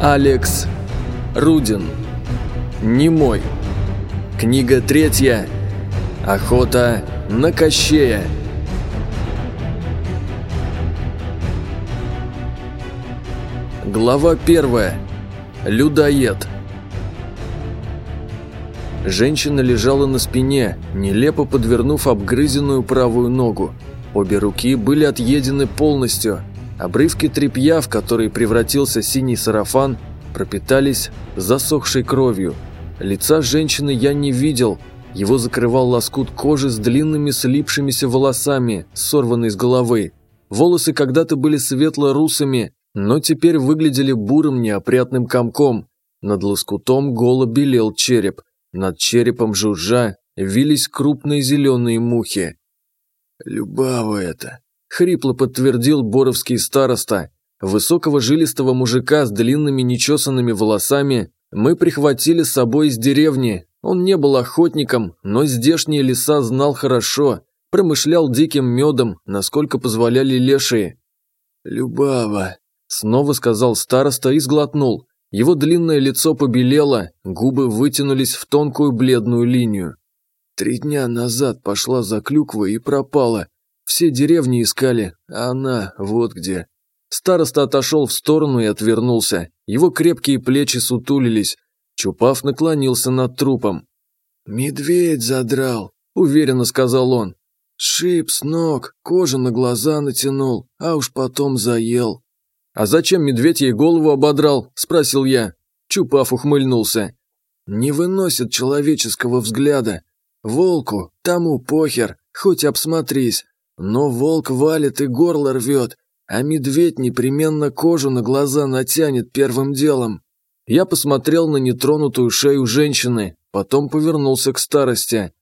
Алекс Рудин. Не мой. Книга третья. Охота на Кощея. Глава первая. Людоед. Женщина лежала на спине, нелепо подвернув обгрызенную правую ногу. Обе руки были отъедены полностью, Обрывки тряпья, в который превратился синий сарафан, пропитались засохшей кровью. Лица женщины я не видел, его закрывал лоскут кожи с длинными слипшимися волосами, сорванной с головы. Волосы когда-то были светло-русыми, но теперь выглядели бурым неопрятным комком. Над лоскутом голо белел череп, над черепом жужжа вились крупные зеленые мухи. «Любава это!» – хрипло подтвердил боровский староста. Высокого жилистого мужика с длинными нечесанными волосами мы прихватили с собой из деревни. Он не был охотником, но здешние леса знал хорошо, промышлял диким медом, насколько позволяли лешие. «Любава», – снова сказал староста и сглотнул. Его длинное лицо побелело, губы вытянулись в тонкую бледную линию. Три дня назад пошла за клюквой и пропала. Все деревни искали, а она вот где. Староста отошел в сторону и отвернулся. Его крепкие плечи сутулились. Чупав наклонился над трупом. «Медведь задрал», – уверенно сказал он. «Шип с ног, кожу на глаза натянул, а уж потом заел». «А зачем медведь ей голову ободрал?» – спросил я. Чупав ухмыльнулся. «Не выносит человеческого взгляда. Волку, тому похер, хоть обсмотрись, но волк валит и горло рвет, а медведь непременно кожу на глаза натянет первым делом. Я посмотрел на нетронутую шею женщины, потом повернулся к старости.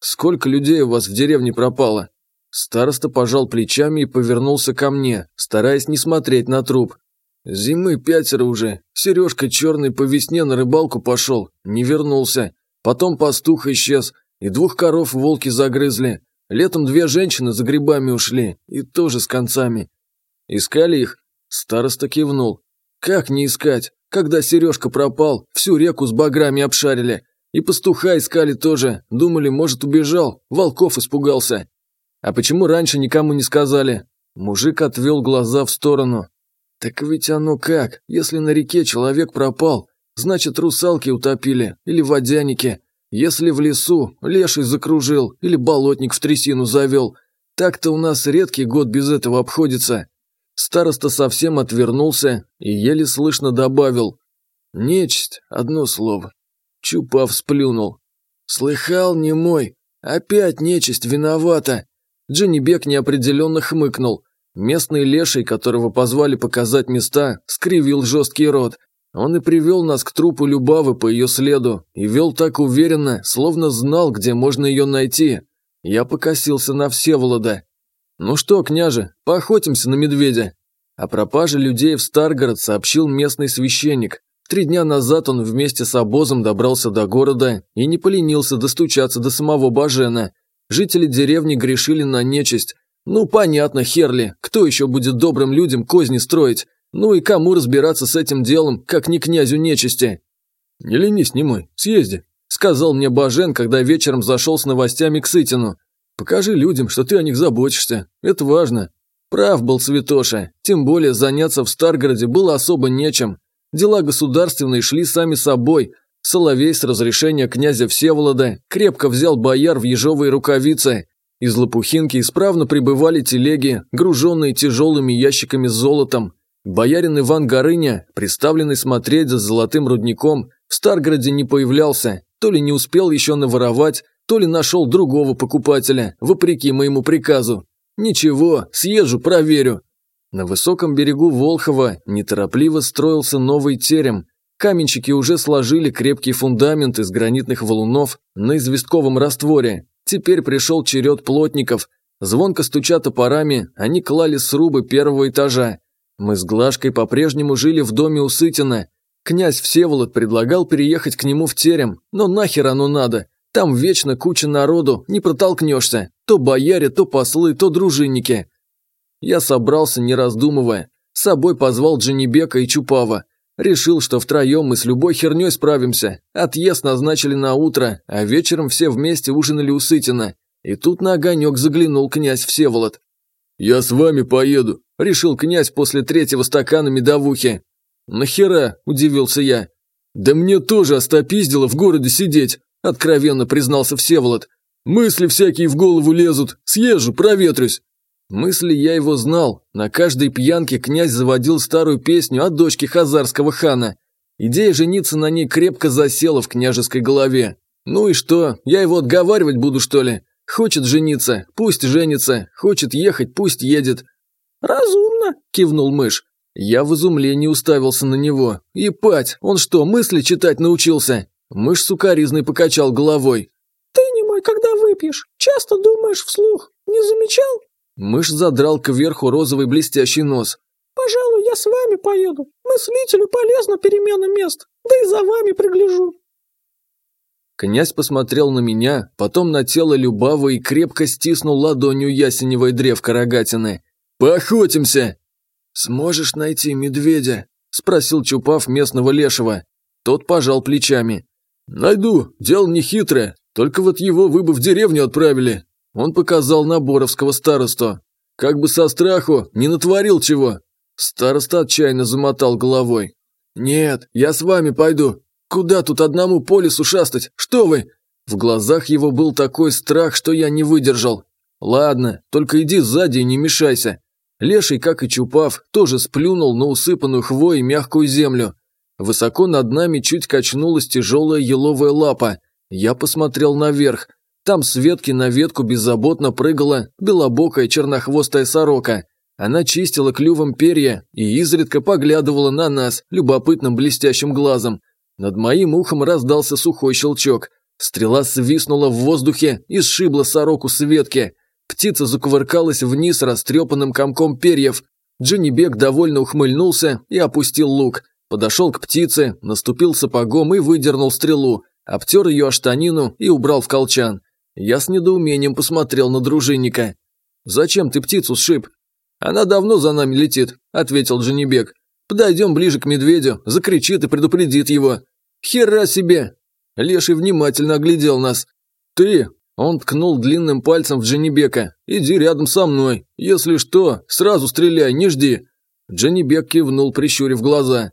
«Сколько людей у вас в деревне пропало?» Староста пожал плечами и повернулся ко мне, стараясь не смотреть на труп. «Зимы пятеро уже. Сережка черный по весне на рыбалку пошел, не вернулся. Потом пастух исчез, и двух коров волки загрызли. Летом две женщины за грибами ушли, и тоже с концами. Искали их? Староста кивнул. Как не искать? Когда Сережка пропал, всю реку с баграми обшарили. И пастуха искали тоже. Думали, может, убежал. Волков испугался. А почему раньше никому не сказали? Мужик отвел глаза в сторону. Так ведь оно как, если на реке человек пропал, значит русалки утопили или водяники. Если в лесу леший закружил или болотник в трясину завел, так-то у нас редкий год без этого обходится. Староста совсем отвернулся и еле слышно добавил. Нечисть, одно слово. Чупав сплюнул. Слыхал, не мой, опять нечисть виновата. Дженнибек неопределенно хмыкнул. Местный леший, которого позвали показать места, скривил жесткий рот, он и привел нас к трупу Любавы по ее следу и вел так уверенно, словно знал, где можно ее найти. Я покосился на Всеволода. «Ну что, княже, поохотимся на медведя!» а О пропаже людей в Старгород сообщил местный священник. Три дня назад он вместе с обозом добрался до города и не поленился достучаться до самого Бажена. Жители деревни грешили на нечисть. Ну, понятно, Херли, кто еще будет добрым людям козни строить? Ну и кому разбираться с этим делом, как не князю нечисти? Не ленись, не мой, съезди, сказал мне Бажен, когда вечером зашел с новостями к Сытину. Покажи людям, что ты о них заботишься, это важно. Прав был Святоша, тем более заняться в Старгороде было особо нечем. Дела государственные шли сами собой. Соловей с разрешения князя Всеволода крепко взял бояр в ежовые рукавицы. Из Лопухинки исправно прибывали телеги, груженные тяжелыми ящиками с золотом. Боярин Иван Горыня, представленный смотреть за золотым рудником, в Старгороде не появлялся, то ли не успел еще наворовать, то ли нашел другого покупателя, вопреки моему приказу. Ничего, съезжу, проверю. На высоком берегу Волхова неторопливо строился новый терем. Каменщики уже сложили крепкий фундамент из гранитных валунов на известковом растворе. Теперь пришел черед плотников. Звонко стуча топорами, они клали срубы первого этажа, мы с Глашкой по-прежнему жили в доме у Сытина. Князь Всеволод предлагал переехать к нему в терем, но нахер оно надо. Там вечно куча народу, не протолкнешься. То бояре, то послы, то дружинники. Я собрался, не раздумывая. С собой позвал Дженебека и Чупава. Решил, что втроем мы с любой херней справимся. Отъезд назначили на утро, а вечером все вместе ужинали у Сытина. И тут на огонек заглянул князь Всеволод. «Я с вами поеду», решил князь после третьего стакана медовухи. «Нахера?» – удивился я. «Да мне тоже остопиздило в городе сидеть», – откровенно признался Всеволод. «Мысли всякие в голову лезут, съезжу, проветрюсь». Мысли я его знал. На каждой пьянке князь заводил старую песню о дочке хазарского хана. Идея жениться на ней крепко засела в княжеской голове. Ну и что, я его отговаривать буду, что ли? Хочет жениться, пусть женится, хочет ехать, пусть едет. «Разумно!» – кивнул мышь. Я в изумлении уставился на него. И пать, он что, мысли читать научился? Мышь сукаризный покачал головой. «Ты, не мой, когда выпьешь, часто думаешь вслух, не замечал?» Мышь задрал кверху розовый блестящий нос. «Пожалуй, я с вами поеду. Мыслителю полезно перемена мест, да и за вами пригляжу». Князь посмотрел на меня, потом на тело Любавы и крепко стиснул ладонью ясеневое древко рогатины. «Поохотимся!» «Сможешь найти медведя?» – спросил Чупав местного лешего. Тот пожал плечами. «Найду, дело нехитрое, только вот его вы бы в деревню отправили». Он показал на Боровского старосту. «Как бы со страху не натворил чего!» Староста отчаянно замотал головой. «Нет, я с вами пойду. Куда тут одному по лесу шастать? Что вы?» В глазах его был такой страх, что я не выдержал. «Ладно, только иди сзади и не мешайся. Леший, как и Чупав, тоже сплюнул на усыпанную хвоей мягкую землю. Высоко над нами чуть качнулась тяжелая еловая лапа. Я посмотрел наверх. Там с ветки на ветку беззаботно прыгала белобокая чернохвостая сорока. Она чистила клювом перья и изредка поглядывала на нас любопытным блестящим глазом. Над моим ухом раздался сухой щелчок. Стрела свистнула в воздухе и сшибла сороку с ветки – Птица закувыркалась вниз растрепанным комком перьев. Джинни Бек довольно ухмыльнулся и опустил лук. Подошел к птице, наступил сапогом и выдернул стрелу, обтер ее о штанину и убрал в колчан. Я с недоумением посмотрел на дружинника. «Зачем ты птицу сшиб?» «Она давно за нами летит», – ответил Дженнибек. «Подойдем ближе к медведю, закричит и предупредит его». «Хера себе!» Леший внимательно оглядел нас. «Ты он ткнул длинным пальцем в Дженнибека. «Иди рядом со мной. Если что, сразу стреляй, не жди». Дженнибек кивнул, прищурив глаза.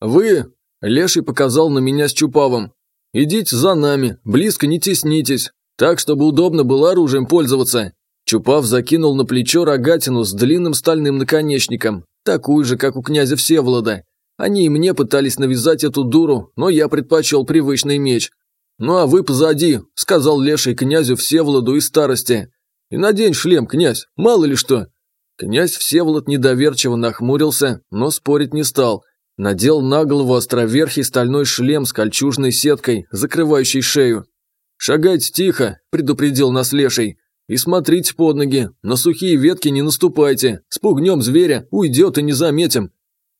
«Вы...» – Леший показал на меня с Чупавом. «Идите за нами, близко не теснитесь, так, чтобы удобно было оружием пользоваться». Чупав закинул на плечо рогатину с длинным стальным наконечником, такую же, как у князя Всеволода. Они и мне пытались навязать эту дуру, но я предпочел привычный меч. «Ну а вы позади», – сказал леший князю Всеволоду и старости. «И надень шлем, князь, мало ли что». Князь Всеволод недоверчиво нахмурился, но спорить не стал. Надел на голову островерхий стальной шлем с кольчужной сеткой, закрывающей шею. «Шагайте тихо», – предупредил нас леший. «И смотрите под ноги, на сухие ветки не наступайте, спугнем зверя, уйдет и не заметим».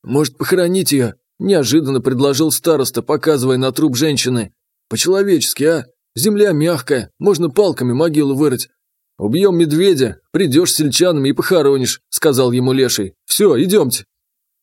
«Может, похоронить ее?» – неожиданно предложил староста, показывая на труп женщины. По-человечески, а? Земля мягкая, можно палками могилу вырыть. Убьем медведя, придешь с сельчанами и похоронишь», – сказал ему леший. «Все, идемте».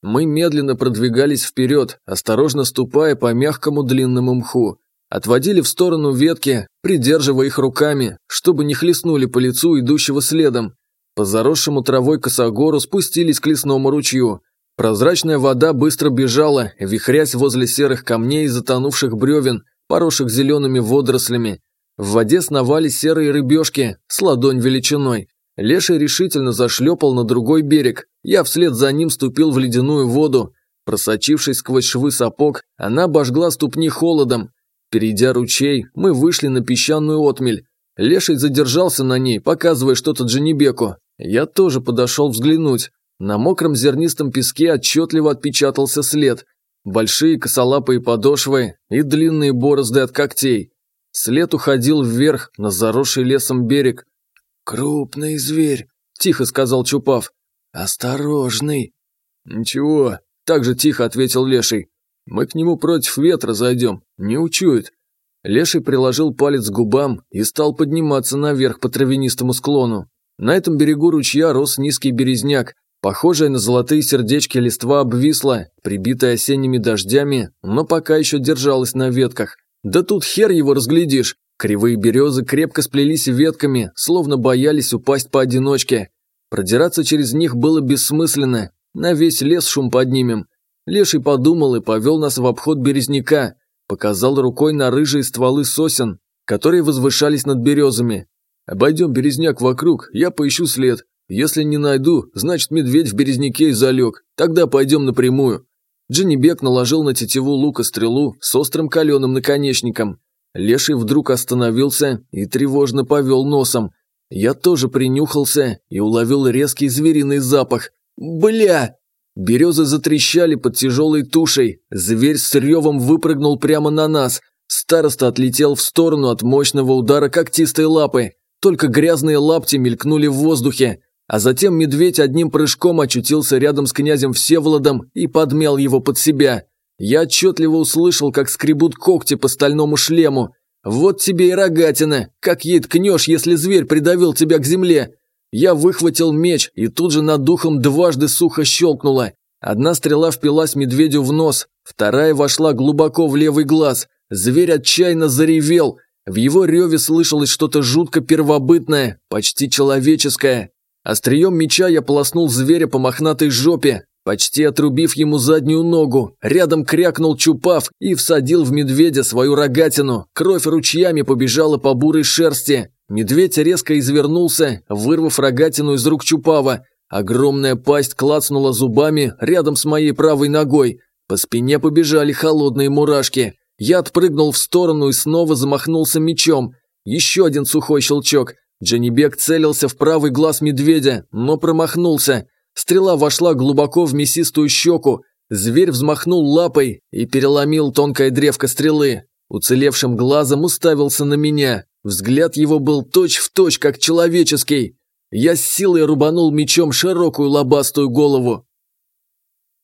Мы медленно продвигались вперед, осторожно ступая по мягкому длинному мху. Отводили в сторону ветки, придерживая их руками, чтобы не хлестнули по лицу идущего следом. По заросшему травой косогору спустились к лесному ручью. Прозрачная вода быстро бежала, вихрясь возле серых камней и затонувших бревен, порошек зелеными водорослями. В воде сновали серые рыбешки с ладонь величиной. Леший решительно зашлепал на другой берег. Я вслед за ним ступил в ледяную воду. Просочившись сквозь швы сапог, она обожгла ступни холодом. Перейдя ручей, мы вышли на песчаную отмель. Леший задержался на ней, показывая что-то Дженебеку. Я тоже подошел взглянуть. На мокром зернистом песке отчетливо отпечатался след большие косолапые подошвы и длинные борозды от когтей. След уходил вверх на заросший лесом берег. «Крупный зверь», – тихо сказал Чупав. «Осторожный». «Ничего», – так же тихо ответил Леший. «Мы к нему против ветра зайдем, не учует». Леший приложил палец к губам и стал подниматься наверх по травянистому склону. На этом берегу ручья рос низкий березняк, Похожая на золотые сердечки листва обвисла, прибитое осенними дождями, но пока еще держалась на ветках. Да тут хер его разглядишь. Кривые березы крепко сплелись ветками, словно боялись упасть поодиночке. Продираться через них было бессмысленно. На весь лес шум поднимем. Леший подумал и повел нас в обход березняка. Показал рукой на рыжие стволы сосен, которые возвышались над березами. «Обойдем березняк вокруг, я поищу след. Если не найду, значит медведь в березняке и залег. Тогда пойдем напрямую». Джиннибек наложил на тетиву лука стрелу с острым каленым наконечником. Леший вдруг остановился и тревожно повел носом. Я тоже принюхался и уловил резкий звериный запах. «Бля!» Березы затрещали под тяжелой тушей. Зверь с ревом выпрыгнул прямо на нас. Староста отлетел в сторону от мощного удара когтистой лапы. Только грязные лапти мелькнули в воздухе. А затем медведь одним прыжком очутился рядом с князем Всеволодом и подмял его под себя. Я отчетливо услышал, как скребут когти по стальному шлему. «Вот тебе и рогатина! Как ей ткнешь, если зверь придавил тебя к земле!» Я выхватил меч, и тут же над духом дважды сухо щелкнуло. Одна стрела впилась медведю в нос, вторая вошла глубоко в левый глаз. Зверь отчаянно заревел. В его реве слышалось что-то жутко первобытное, почти человеческое. Острием меча я полоснул зверя по мохнатой жопе, почти отрубив ему заднюю ногу. Рядом крякнул Чупав и всадил в медведя свою рогатину. Кровь ручьями побежала по бурой шерсти. Медведь резко извернулся, вырвав рогатину из рук Чупава. Огромная пасть клацнула зубами рядом с моей правой ногой. По спине побежали холодные мурашки. Я отпрыгнул в сторону и снова замахнулся мечом. Еще один сухой щелчок. Джанибек целился в правый глаз медведя, но промахнулся. Стрела вошла глубоко в мясистую щеку. Зверь взмахнул лапой и переломил тонкое древко стрелы. Уцелевшим глазом уставился на меня. Взгляд его был точь-в-точь, точь, как человеческий. Я с силой рубанул мечом широкую лобастую голову.